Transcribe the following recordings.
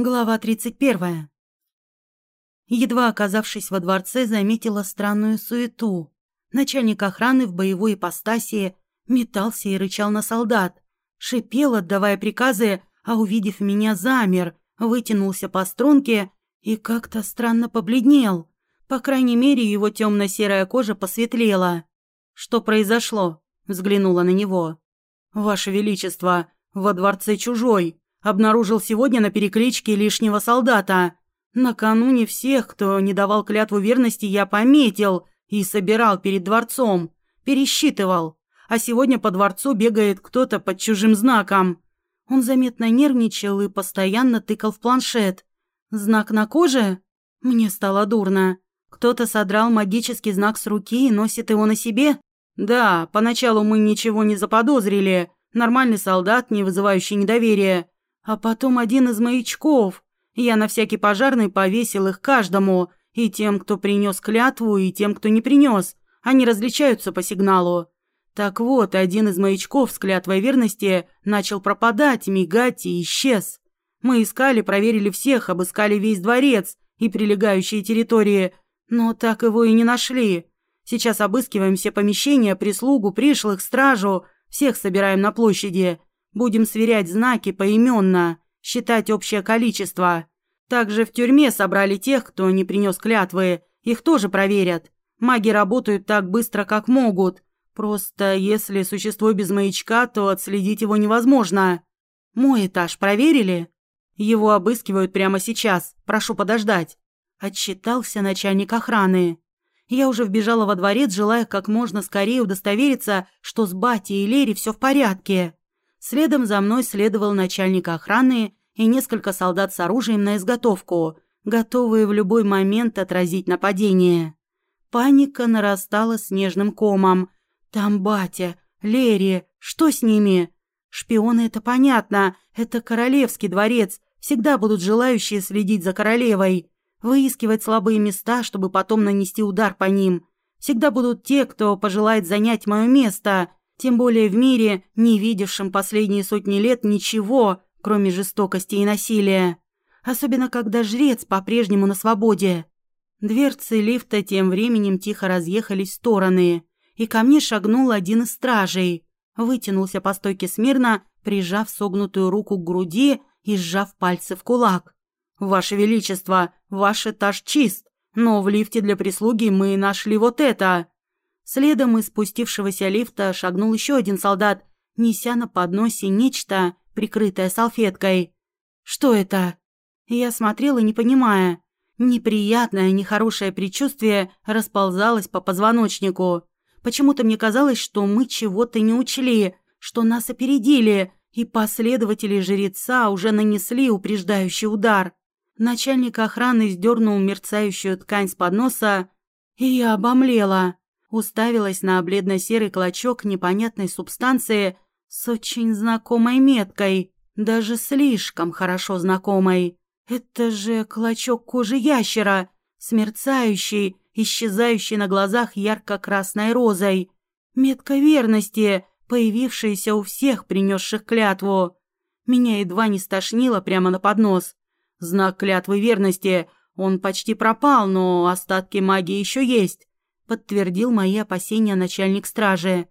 Глава 31. Едва оказавшись во дворце, заметила странную суету. Начальник охраны в боевой ипостаси метался и рычал на солдат, шипел, отдавая приказы, а увидев меня, замер, вытянулся по струнке и как-то странно побледнел. По крайней мере, его темно-серая кожа посветлела. «Что произошло?» – взглянула на него. «Ваше Величество, во дворце чужой. Обнаружил сегодня на перекличке лишнего солдата. Накануне всех, кто не давал клятву верности, я пометил и собирал перед дворцом. Пересчитывал. А сегодня по дворцу бегает кто-то под чужим знаком. Он заметно нервничал и постоянно тыкал в планшет. Знак на коже? Мне стало дурно. Кто-то содрал магический знак с руки и носит его на себе? Да, поначалу мы ничего не заподозрили. Нормальный солдат, не вызывающий недоверия. А потом один из маячков. Я на всякий пожарный повесил их каждому, и тем, кто принес клятву, и тем, кто не принес. Они различаются по сигналу. Так вот, один из маячков с клятвой верности начал пропадать, мигать и исчез. Мы искали, проверили всех, обыскали весь дворец и прилегающие территории, но так его и не нашли. Сейчас обыскиваем все помещения, прислугу, пришлых, стражу, всех собираем на площади. Будем сверять знаки поименно, считать общее количество. Также в тюрьме собрали тех, кто не принес клятвы. Их тоже проверят. Маги работают так быстро, как могут. Просто если существо без маячка, то отследить его невозможно. Мой этаж проверили? Его обыскивают прямо сейчас. Прошу подождать. Отчитался начальник охраны. Я уже вбежала во дворец, желая как можно скорее удостовериться, что с Бати и Лери все в порядке. Следом за мной следовал начальник охраны и несколько солдат с оружием на изготовку, готовые в любой момент отразить нападение. Паника нарастала снежным комом. «Там батя, Лерри, что с ними?» «Шпионы — это понятно, это королевский дворец, всегда будут желающие следить за королевой, выискивать слабые места, чтобы потом нанести удар по ним. Всегда будут те, кто пожелает занять мое место, тем более в мире, не видевшем последние сотни лет ничего, кроме жестокости и насилия. Особенно, когда жрец по-прежнему на свободе. Дверцы лифта тем временем тихо разъехались в стороны, и ко мне шагнул один из стражей. Вытянулся по стойке смирно, прижав согнутую руку к груди и сжав пальцы в кулак. «Ваше Величество, ваш этаж чист, но в лифте для прислуги мы нашли вот это!» Следом из спустившегося лифта шагнул еще один солдат, неся на подносе нечто, прикрытое салфеткой. «Что это?» Я смотрела, не понимая. Неприятное, нехорошее предчувствие расползалось по позвоночнику. Почему-то мне казалось, что мы чего-то не учли, что нас опередили, и последователи жреца уже нанесли упреждающий удар. Начальник охраны сдернул мерцающую ткань с подноса, и я обомлела уставилась на бледно-серый клочок непонятной субстанции с очень знакомой меткой, даже слишком хорошо знакомой. Это же клочок кожи ящера, смерцающий, исчезающий на глазах ярко-красной розой. Метка верности, появившаяся у всех, принесших клятву. Меня едва не стошнило прямо на поднос. Знак клятвы верности, он почти пропал, но остатки магии еще есть подтвердил мои опасения начальник стражи.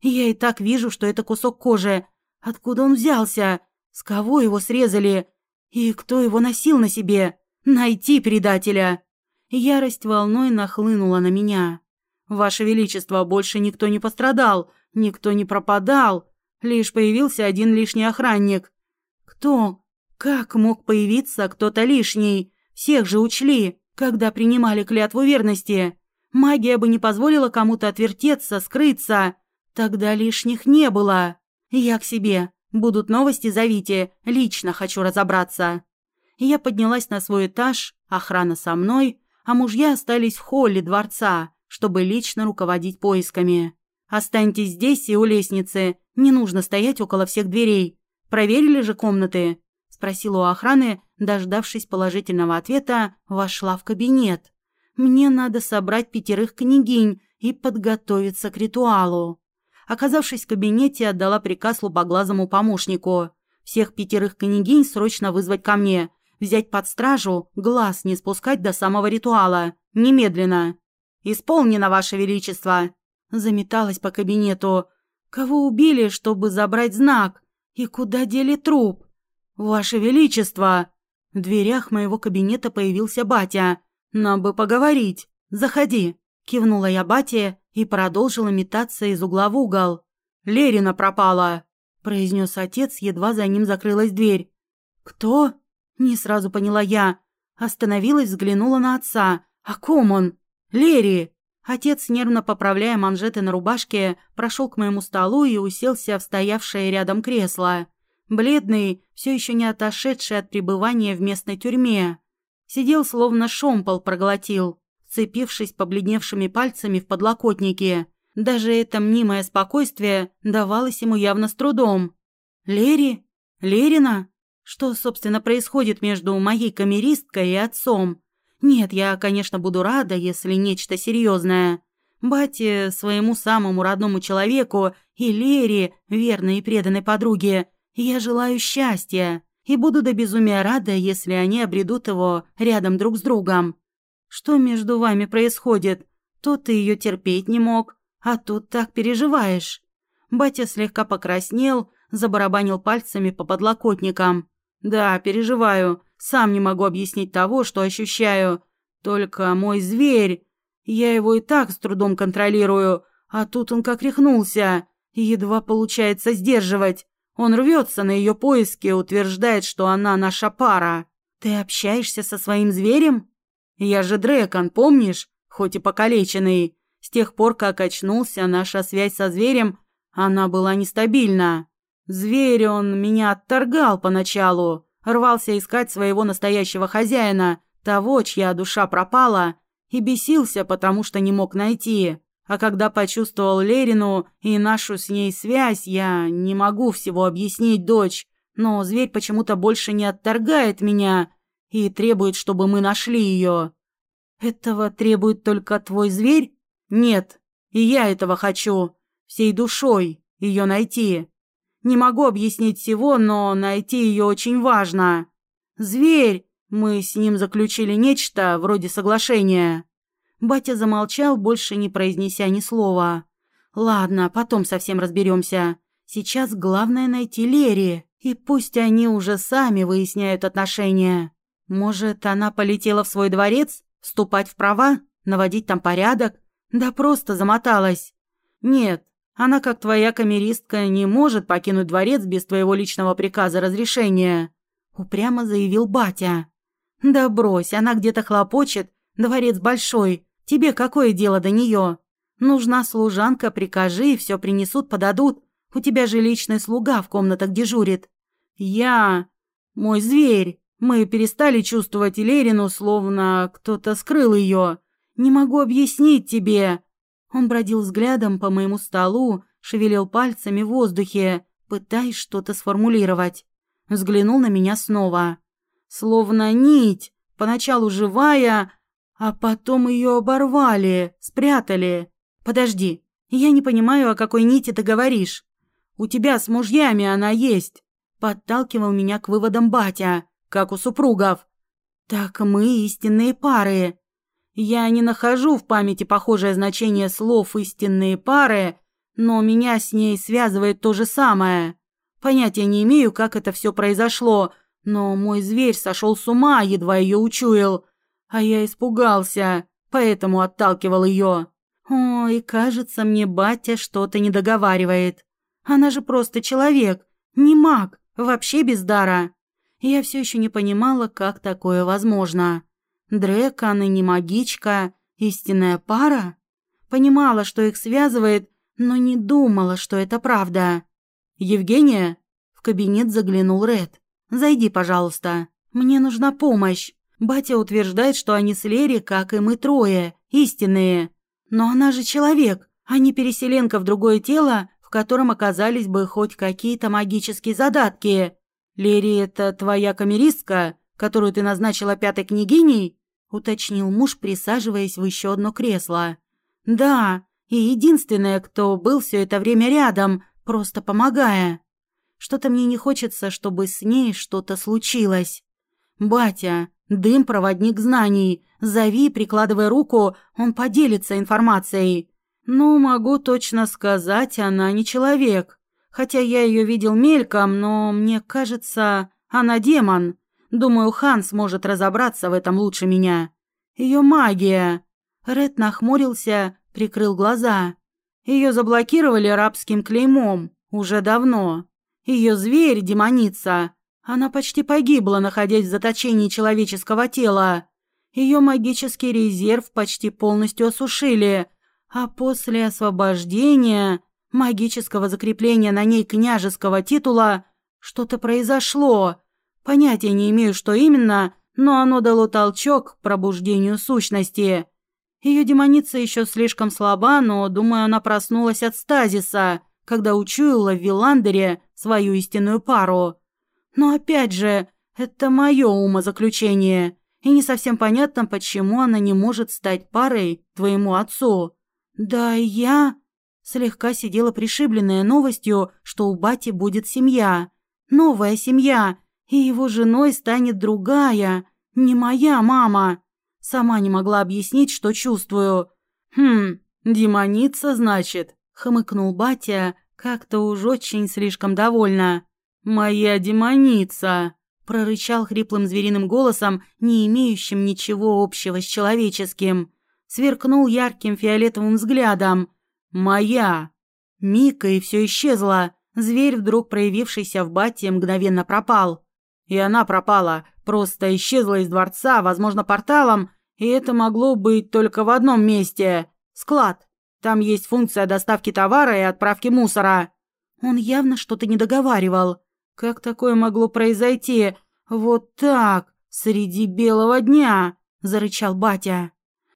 Я и так вижу, что это кусок кожи. Откуда он взялся? С кого его срезали? И кто его носил на себе? Найти предателя. Ярость волной нахлынула на меня. Ваше величество, больше никто не пострадал, никто не пропадал, лишь появился один лишний охранник. Кто? Как мог появиться кто-то лишний? Всех же учли, когда принимали клятву верности. Магия бы не позволила кому-то отвертеться, скрыться. Тогда лишних не было. Я к себе. Будут новости, зовите. Лично хочу разобраться. Я поднялась на свой этаж, охрана со мной, а мужья остались в холле дворца, чтобы лично руководить поисками. Останьтесь здесь и у лестницы. Не нужно стоять около всех дверей. Проверили же комнаты? Спросила у охраны, дождавшись положительного ответа, вошла в кабинет. Мне надо собрать пятерых княгинь и подготовиться к ритуалу. Оказавшись в кабинете, отдала приказ лупоглазому помощнику. Всех пятерых княгинь срочно вызвать ко мне. взять под стражу, глаз не спускать до самого ритуала. Немедленно. Исполнено, Ваше Величество. Заметалась по кабинету. Кого убили, чтобы забрать знак? И куда дели труп? Ваше Величество. В дверях моего кабинета появился батя. Нам бы поговорить. Заходи. Кивнула я бате и продолжила метаться из угла в угол. «Лерина пропала!» – произнес отец, едва за ним закрылась дверь. «Кто?» – не сразу поняла я. Остановилась, взглянула на отца. «О ком он?» «Лери!» Отец, нервно поправляя манжеты на рубашке, прошел к моему столу и уселся в стоявшее рядом кресло. Бледный, все еще не отошедший от пребывания в местной тюрьме. Сидел, словно шомпол проглотил, вцепившись побледневшими пальцами в подлокотники – даже это мнимое спокойствие давалось ему явно с трудом. «Лери? Лерина? Что, собственно, происходит между моей камеристкой и отцом? Нет, я, конечно, буду рада, если нечто серьезное. Бате, своему самому родному человеку, и Лере, верной и преданной подруге, я желаю счастья и буду до безумия рада, если они обретут его рядом друг с другом. Что между вами происходит? То ты ее терпеть не мог, а тут так переживаешь. Батя слегка покраснел, забарабанил пальцами по подлокотникам. Да, переживаю. Сам не могу объяснить того, что ощущаю. Только мой зверь... Я его и так с трудом контролирую, а тут он как рехнулся. Едва получается сдерживать. Он рвется на ее поиски, утверждает, что она наша пара. Ты общаешься со своим зверем? Я же Дрекон, помнишь? Хоть и покалеченный. С тех пор, как очнулся, наша связь со зверем, она была нестабильна. Зверь он меня отторгал поначалу, рвался искать своего настоящего хозяина, того, чья душа пропала, и бесился, потому что не мог найти. А когда почувствовал Лерину и нашу с ней связь, я не могу всего объяснить, дочь, но зверь почему-то больше не отторгает меня и требует, чтобы мы нашли ее. Этого требует только твой зверь? Нет, и я этого хочу. Всей душой ее найти. Не могу объяснить всего, но найти ее очень важно. Зверь, мы с ним заключили нечто вроде соглашения. Батя замолчал, больше не произнеся ни слова. Ладно, потом совсем разберемся. Сейчас главное найти Лери, и пусть они уже сами выясняют отношения. Может, она полетела в свой дворец, вступать в права, наводить там порядок, да просто замоталась. Нет, она, как твоя камеристка, не может покинуть дворец без твоего личного приказа разрешения, упрямо заявил батя. Да брось, она где-то хлопочет, дворец большой. Тебе какое дело до нее? Нужна служанка, прикажи, и все принесут, подадут. У тебя же личный слуга в комнатах дежурит. Я... Мой зверь. Мы перестали чувствовать Лерину, словно кто-то скрыл ее. Не могу объяснить тебе. Он бродил взглядом по моему столу, шевелил пальцами в воздухе, пытаясь что-то сформулировать. Взглянул на меня снова. Словно нить, поначалу живая, а потом ее оборвали, спрятали. Подожди, я не понимаю, о какой нити ты говоришь. У тебя с мужьями она есть. Подталкивал меня к выводам батя, как у супругов. Так мы истинные пары. Я не нахожу в памяти похожее значение слов «истинные пары», но меня с ней связывает то же самое. Понятия не имею, как это все произошло, но мой зверь сошел с ума, едва ее учуял. А я испугался, поэтому отталкивал ее. Ой, кажется, мне батя что-то не договаривает. Она же просто человек, не маг, вообще без дара. Я все еще не понимала, как такое возможно. Дрекон и не магичка, истинная пара? Понимала, что их связывает, но не думала, что это правда. «Евгения?» В кабинет заглянул Ред. «Зайди, пожалуйста. Мне нужна помощь. Батя утверждает, что они с Лери, как и мы трое, истинные. Но она же человек, а не переселенка в другое тело, в котором оказались бы хоть какие-то магические задатки. Лери – это твоя камеристка, которую ты назначила пятой княгиней?» — уточнил муж, присаживаясь в еще одно кресло. «Да, и единственная, кто был все это время рядом, просто помогая. Что-то мне не хочется, чтобы с ней что-то случилось. «Батя, дым – проводник знаний. Зови, прикладывая руку, он поделится информацией». «Ну, могу точно сказать, она не человек. Хотя я ее видел мельком, но мне кажется, она демон. Думаю, Хан сможет разобраться в этом лучше меня. Ее магия». Ред нахмурился, прикрыл глаза. Ее заблокировали рабским клеймом. Уже давно. Ее зверь, демоница, она почти погибла, находясь в заточении человеческого тела. Ее магический резерв почти полностью осушили, а после освобождения, магического закрепления на ней княжеского титула, что-то произошло. Понятия не имею, что именно, но оно дало толчок к пробуждению сущности. Ее демоница еще слишком слаба, но, думаю, она проснулась от стазиса, когда учуяла в Виландере свою истинную пару. Но опять же, это мое умозаключение, и не совсем понятно, почему она не может стать парой твоему отцу. Да я слегка сидела пришибленная новостью, что у бати будет семья. Новая семья, и его женой станет другая, не моя мама. Сама не могла объяснить, что чувствую. «Хм, демоница, значит?» — хмыкнул батя, как-то уж очень слишком довольна. «Моя демоница!» — прорычал хриплым звериным голосом, не имеющим ничего общего с человеческим. Сверкнул ярким фиолетовым взглядом. «Моя!» Мика и все исчезло. Зверь, вдруг проявившийся в бате, мгновенно пропал. И она пропала, просто исчезла из дворца, возможно, порталом, и это могло быть только в одном месте. Склад. Там есть функция доставки товара и отправки мусора. Он явно что-то не договаривал. Как такое могло произойти? Вот так, среди белого дня, зарычал батя.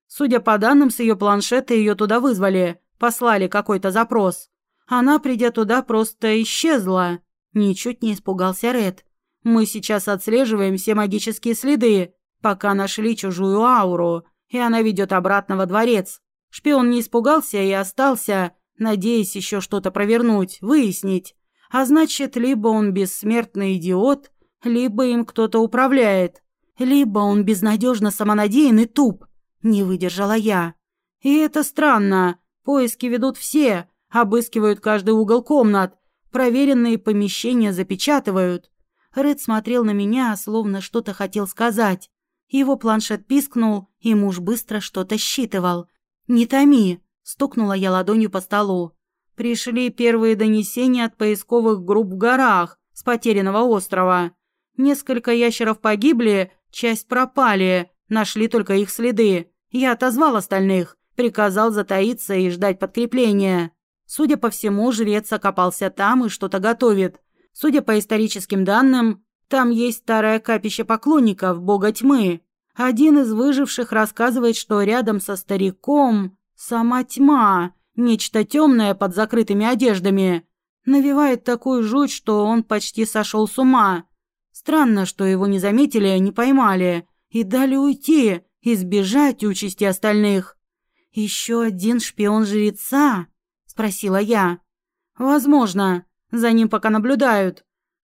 Судя по данным с ее планшета, ее туда вызвали, послали какой-то запрос. Она, придя туда, просто исчезла. Ничуть не испугался Ред. Мы сейчас отслеживаем все магические следы, пока нашли чужую ауру, и она ведет обратно во дворец. Шпион не испугался и остался, надеясь еще что-то провернуть, выяснить. А значит, либо он бессмертный идиот, либо им кто-то управляет, либо он безнадежно самонадеян и туп. Не выдержала я. И это странно. Поиски ведут все, обыскивают каждый угол комнат, проверенные помещения запечатывают. Ред смотрел на меня, словно что-то хотел сказать. Его планшет пискнул, и муж быстро что-то считывал. «Не томи!» – стукнула я ладонью по столу. Пришли первые донесения от поисковых групп в горах с потерянного острова. Несколько ящеров погибли, часть пропали, нашли только их следы. Я отозвал остальных, приказал затаиться и ждать подкрепления. Судя по всему, жрец окопался там и что-то готовит. Судя по историческим данным, там есть старое капище поклонников бога тьмы. Один из выживших рассказывает, что рядом со стариком сама тьма – Нечто темное под закрытыми одеждами. Навевает такую жуть, что он почти сошел с ума. Странно, что его не заметили, не поймали. И дали уйти, избежать участи остальных. «Еще один шпион жреца?» – спросила я. «Возможно. За ним пока наблюдают.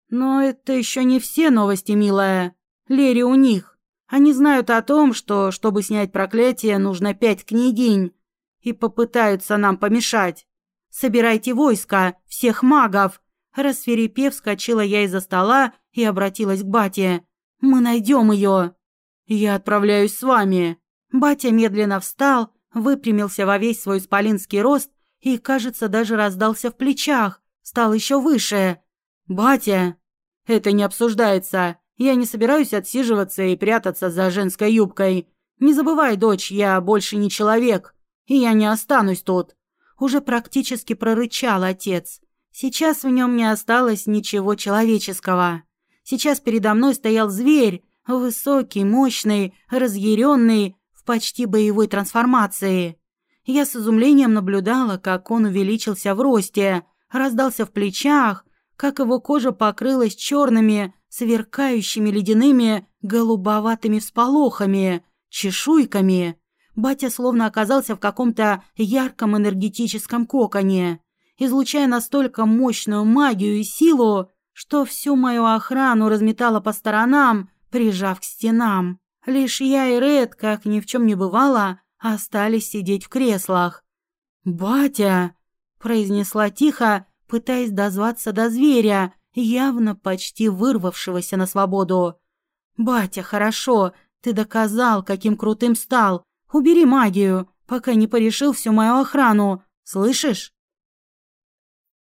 Но это еще не все новости, милая. Лери у них. Они знают о том, что, чтобы снять проклятие, нужно пять княгинь и попытаются нам помешать. Собирайте войско, всех магов!» Рассверепев, вскочила я из-за стола и обратилась к бате. «Мы найдем ее!» «Я отправляюсь с вами!» Батя медленно встал, выпрямился во весь свой спалинский рост и, кажется, даже раздался в плечах, стал еще выше. «Батя!» «Это не обсуждается. Я не собираюсь отсиживаться и прятаться за женской юбкой. Не забывай, дочь, я больше не человек и я не останусь тут. Уже практически прорычал отец. Сейчас в нем не осталось ничего человеческого. Сейчас передо мной стоял зверь, высокий, мощный, разъяренный, в почти боевой трансформации. Я с изумлением наблюдала, как он увеличился в росте, раздался в плечах, как его кожа покрылась черными, сверкающими ледяными голубоватыми всполохами, чешуйками. Батя словно оказался в каком-то ярком энергетическом коконе, излучая настолько мощную магию и силу, что всю мою охрану разметала по сторонам, прижав к стенам. Лишь я и Ред, как ни в чем не бывало, остались сидеть в креслах. «Батя!» – произнесла тихо, пытаясь дозваться до зверя, явно почти вырвавшегося на свободу. «Батя, хорошо, ты доказал, каким крутым стал. Убери магию, пока не порешил всю мою охрану. Слышишь?»